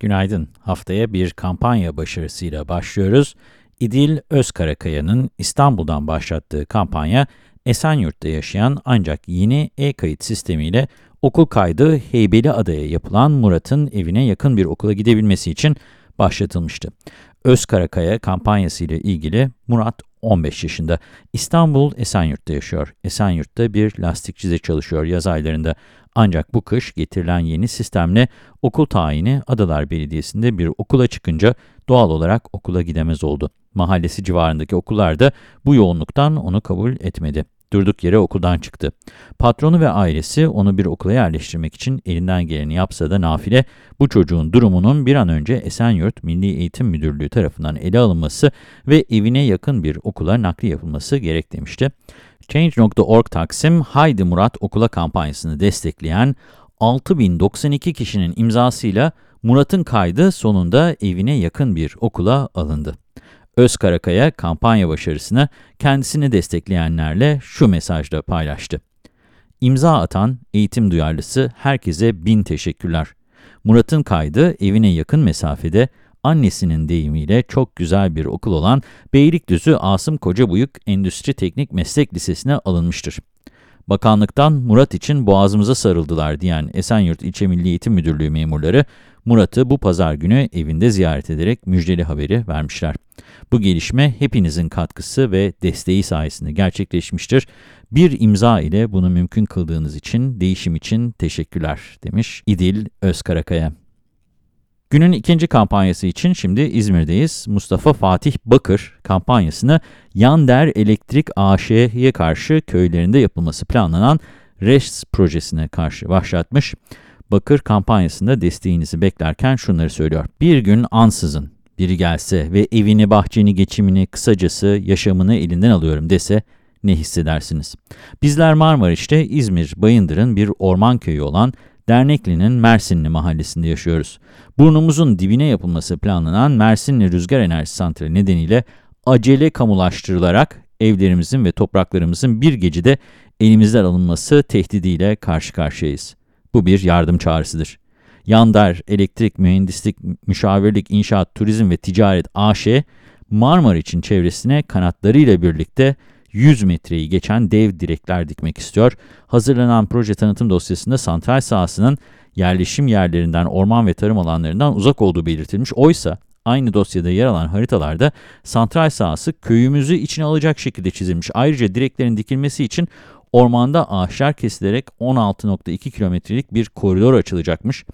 Günaydın. Haftaya bir kampanya başarısıyla başlıyoruz. İdil Özkarakaya'nın İstanbul'dan başlattığı kampanya, Esenyurt'ta yaşayan ancak yeni e-kayıt sistemiyle okul kaydı Heybeliada'ya yapılan Murat'ın evine yakın bir okula gidebilmesi için başlatılmıştı. Özkarakaya kampanyası ile ilgili Murat 15 yaşında. İstanbul Esenyurt'ta yaşıyor. Esenyurt'ta bir lastikçide çalışıyor yaz aylarında. Ancak bu kış getirilen yeni sistemle okul tayini Adalar Belediyesi'nde bir okula çıkınca doğal olarak okula gidemez oldu. Mahallesi civarındaki okullar da bu yoğunluktan onu kabul etmedi. Durduk yere okuldan çıktı. Patronu ve ailesi onu bir okula yerleştirmek için elinden geleni yapsa da nafile, bu çocuğun durumunun bir an önce Esenyurt Milli Eğitim Müdürlüğü tarafından ele alınması ve evine yakın bir okula nakli yapılması gerek demişti. Change.org Taksim Haydi Murat Okula kampanyasını destekleyen 6092 kişinin imzasıyla Murat'ın kaydı sonunda evine yakın bir okula alındı. Özkarakaya kampanya başarısını kendisini destekleyenlerle şu mesajla paylaştı. İmza atan eğitim duyarlısı herkese bin teşekkürler. Murat'ın kaydı evine yakın mesafede annesinin deyimiyle çok güzel bir okul olan Beylikdüzü Asım Kocabuyuk Endüstri Teknik Meslek Lisesi'ne alınmıştır. Bakanlıktan Murat için boğazımıza sarıldılar diyen Esenyurt İlçe Milli Eğitim Müdürlüğü memurları, Murat'ı bu pazar günü evinde ziyaret ederek müjdeli haberi vermişler. Bu gelişme hepinizin katkısı ve desteği sayesinde gerçekleşmiştir. Bir imza ile bunu mümkün kıldığınız için, değişim için teşekkürler demiş İdil Özkarakaya. Günün ikinci kampanyası için şimdi İzmir'deyiz. Mustafa Fatih Bakır kampanyasını Yander Elektrik AŞ'ye karşı köylerinde yapılması planlanan RES projesine karşı başlatmış. Bakır kampanyasında desteğinizi beklerken şunları söylüyor. Bir gün ansızın biri gelse ve evini, bahçeni, geçimini, kısacası yaşamını elinden alıyorum dese ne hissedersiniz? Bizler Marmaris'te İzmir, Bayındır'ın bir orman köyü olan Dernekli'nin Mersinli mahallesinde yaşıyoruz. Burnumuzun dibine yapılması planlanan Mersinli Rüzgar Enerji Santrali nedeniyle acele kamulaştırılarak evlerimizin ve topraklarımızın bir gecede elimizden alınması tehdidiyle karşı karşıyayız. Bu bir yardım çağrısıdır. Yandar Elektrik Mühendislik Müşavirlik İnşaat Turizm ve Ticaret AŞ, Marmara çevresine kanatlarıyla birlikte 100 metreyi geçen dev direkler dikmek istiyor. Hazırlanan proje tanıtım dosyasında santral sahasının yerleşim yerlerinden, orman ve tarım alanlarından uzak olduğu belirtilmiş. Oysa aynı dosyada yer alan haritalarda santral sahası köyümüzü içine alacak şekilde çizilmiş. Ayrıca direklerin dikilmesi için ormanda ağaçlar kesilerek 16.2 kilometrelik bir koridor açılacakmış.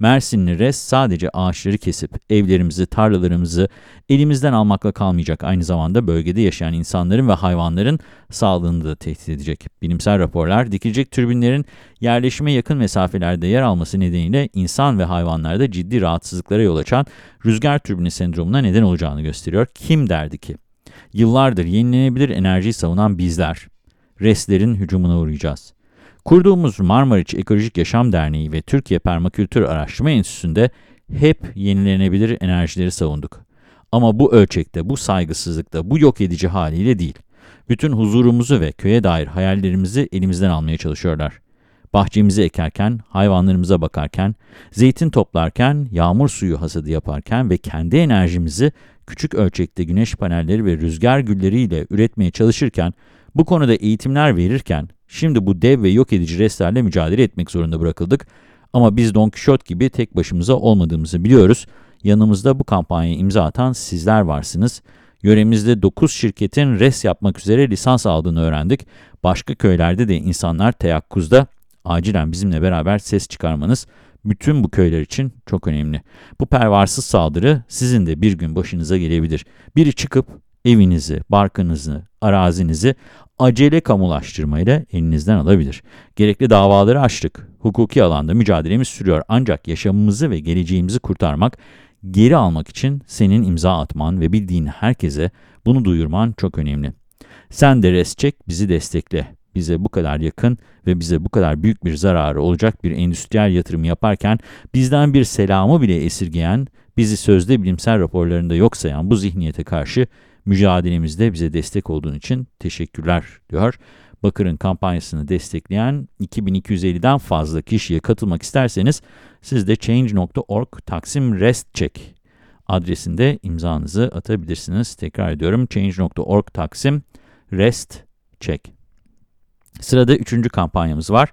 Mersinli res sadece ağaçları kesip evlerimizi, tarlalarımızı elimizden almakla kalmayacak. Aynı zamanda bölgede yaşayan insanların ve hayvanların sağlığını da tehdit edecek. Bilimsel raporlar dikilecek türbinlerin yerleşime yakın mesafelerde yer alması nedeniyle insan ve hayvanlarda ciddi rahatsızlıklara yol açan rüzgar türbini sendromuna neden olacağını gösteriyor. Kim derdi ki? Yıllardır yenilenebilir enerjiyi savunan bizler, reslerin hücumuna uğrayacağız. Kurduğumuz Marmariç Ekolojik Yaşam Derneği ve Türkiye Permakültür Araştırma Enstitüsü'nde hep yenilenebilir enerjileri savunduk. Ama bu ölçekte, bu saygısızlıkta, bu yok edici haliyle değil. Bütün huzurumuzu ve köye dair hayallerimizi elimizden almaya çalışıyorlar. Bahçemizi ekerken, hayvanlarımıza bakarken, zeytin toplarken, yağmur suyu hasadı yaparken ve kendi enerjimizi küçük ölçekte güneş panelleri ve rüzgar gülleriyle üretmeye çalışırken, bu konuda eğitimler verirken, Şimdi bu dev ve yok edici restlerle mücadele etmek zorunda bırakıldık. Ama biz Don Quixote gibi tek başımıza olmadığımızı biliyoruz. Yanımızda bu kampanyayı imza atan sizler varsınız. Yöremizde 9 şirketin res yapmak üzere lisans aldığını öğrendik. Başka köylerde de insanlar teyakkuzda acilen bizimle beraber ses çıkarmanız bütün bu köyler için çok önemli. Bu pervarsız saldırı sizin de bir gün başınıza gelebilir. Biri çıkıp evinizi, barkınızı, arazinizi acele kamulaştırmayla elinizden alabilir. Gerekli davaları açtık. Hukuki alanda mücadelemiz sürüyor. Ancak yaşamımızı ve geleceğimizi kurtarmak, geri almak için senin imza atman ve bildiğin herkese bunu duyurman çok önemli. Sen de res çek, bizi destekle. Bize bu kadar yakın ve bize bu kadar büyük bir zararı olacak bir endüstriyel yatırım yaparken bizden bir selamı bile esirgeyen, bizi sözde bilimsel raporlarında yok sayan bu zihniyete karşı mücadelemizde bize destek olduğun için teşekkürler diyor. Bakır'ın kampanyasını destekleyen 2250'den fazla kişiye katılmak isterseniz siz de change.org Taksim Rest Check adresinde imzanızı atabilirsiniz. Tekrar ediyorum change.org Taksim Rest Check. Sırada üçüncü kampanyamız var.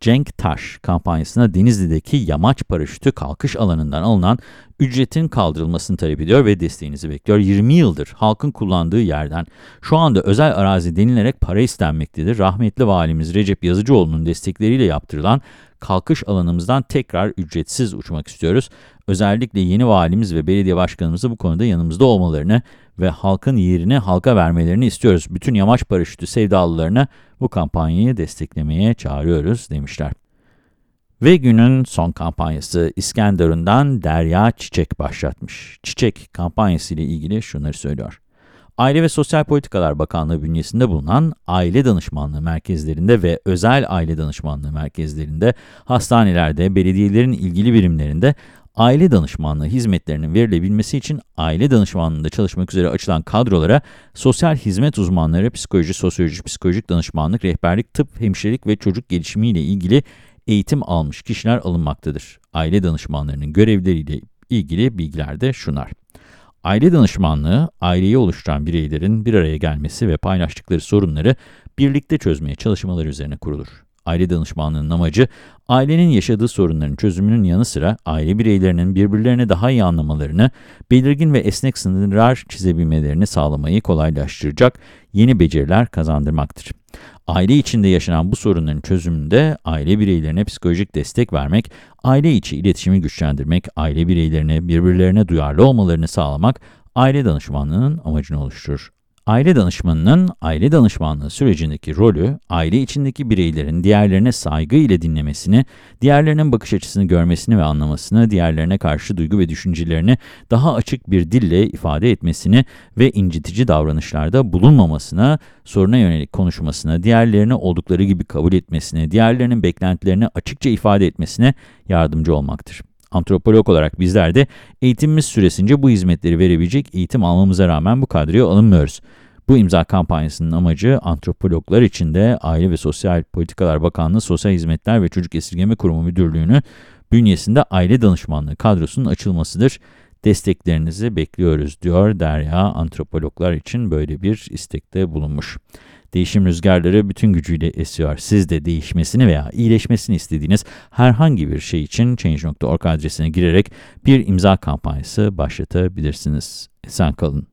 Cenk Taş kampanyasına Denizli'deki yamaç paraşütü kalkış alanından alınan ücretin kaldırılmasını talep ediyor ve desteğinizi bekliyor. 20 yıldır halkın kullandığı yerden şu anda özel arazi denilerek para istenmektedir. Rahmetli valimiz Recep Yazıcıoğlu'nun destekleriyle yaptırılan kalkış alanımızdan tekrar ücretsiz uçmak istiyoruz. Özellikle yeni valimiz ve belediye başkanımızı bu konuda yanımızda olmalarını ve halkın yerini halka vermelerini istiyoruz. Bütün yamaç paraşütü sevdalılarına bu kampanyayı desteklemeye çağırıyoruz demişler. Ve günün son kampanyası İskenderun'dan Derya Çiçek başlatmış. Çiçek kampanyası ile ilgili şunları söylüyor. Aile ve Sosyal Politikalar Bakanlığı bünyesinde bulunan aile danışmanlığı merkezlerinde ve özel aile danışmanlığı merkezlerinde, hastanelerde, belediyelerin ilgili birimlerinde aile danışmanlığı hizmetlerinin verilebilmesi için aile danışmanlığında çalışmak üzere açılan kadrolara sosyal hizmet uzmanları, psikoloji, sosyoloji, psikolojik danışmanlık, rehberlik, tıp, hemşirelik ve çocuk gelişimi ile ilgili eğitim almış kişiler alınmaktadır. Aile danışmanlarının görevleriyle ilgili bilgiler de şunlar. Aile danışmanlığı, aileyi oluşturan bireylerin bir araya gelmesi ve paylaştıkları sorunları birlikte çözmeye çalışmaları üzerine kurulur. Aile danışmanlığının amacı, ailenin yaşadığı sorunların çözümünün yanı sıra aile bireylerinin birbirlerini daha iyi anlamalarını, belirgin ve esnek sınırlar çizebilmelerini sağlamayı kolaylaştıracak yeni beceriler kazandırmaktır. Aile içinde yaşanan bu sorunların çözümünde aile bireylerine psikolojik destek vermek, aile içi iletişimi güçlendirmek, aile bireylerine birbirlerine duyarlı olmalarını sağlamak, aile danışmanlığının amacını oluşturur. Aile danışmanının aile danışmanlığı sürecindeki rolü, aile içindeki bireylerin diğerlerine saygı ile dinlemesini, diğerlerinin bakış açısını görmesini ve anlamasını, diğerlerine karşı duygu ve düşüncelerini daha açık bir dille ifade etmesini ve incitici davranışlarda bulunmamasına, soruna yönelik konuşmasına, diğerlerini oldukları gibi kabul etmesine, diğerlerinin beklentilerini açıkça ifade etmesine yardımcı olmaktır. Antropolog olarak bizler de eğitimimiz süresince bu hizmetleri verebilecek eğitim almamıza rağmen bu kadroya alınmıyoruz. Bu imza kampanyasının amacı antropologlar için de Aile ve Sosyal Politikalar Bakanlığı Sosyal Hizmetler ve Çocuk Esirgeme Kurumu Müdürlüğü'nü bünyesinde aile danışmanlığı kadrosunun açılmasıdır. Desteklerinizi bekliyoruz diyor Derya antropologlar için böyle bir istekte bulunmuş. Değişim rüzgarları bütün gücüyle esiyor. Siz de değişmesini veya iyileşmesini istediğiniz herhangi bir şey için Change.org adresine girerek bir imza kampanyası başlatabilirsiniz. Esen kalın.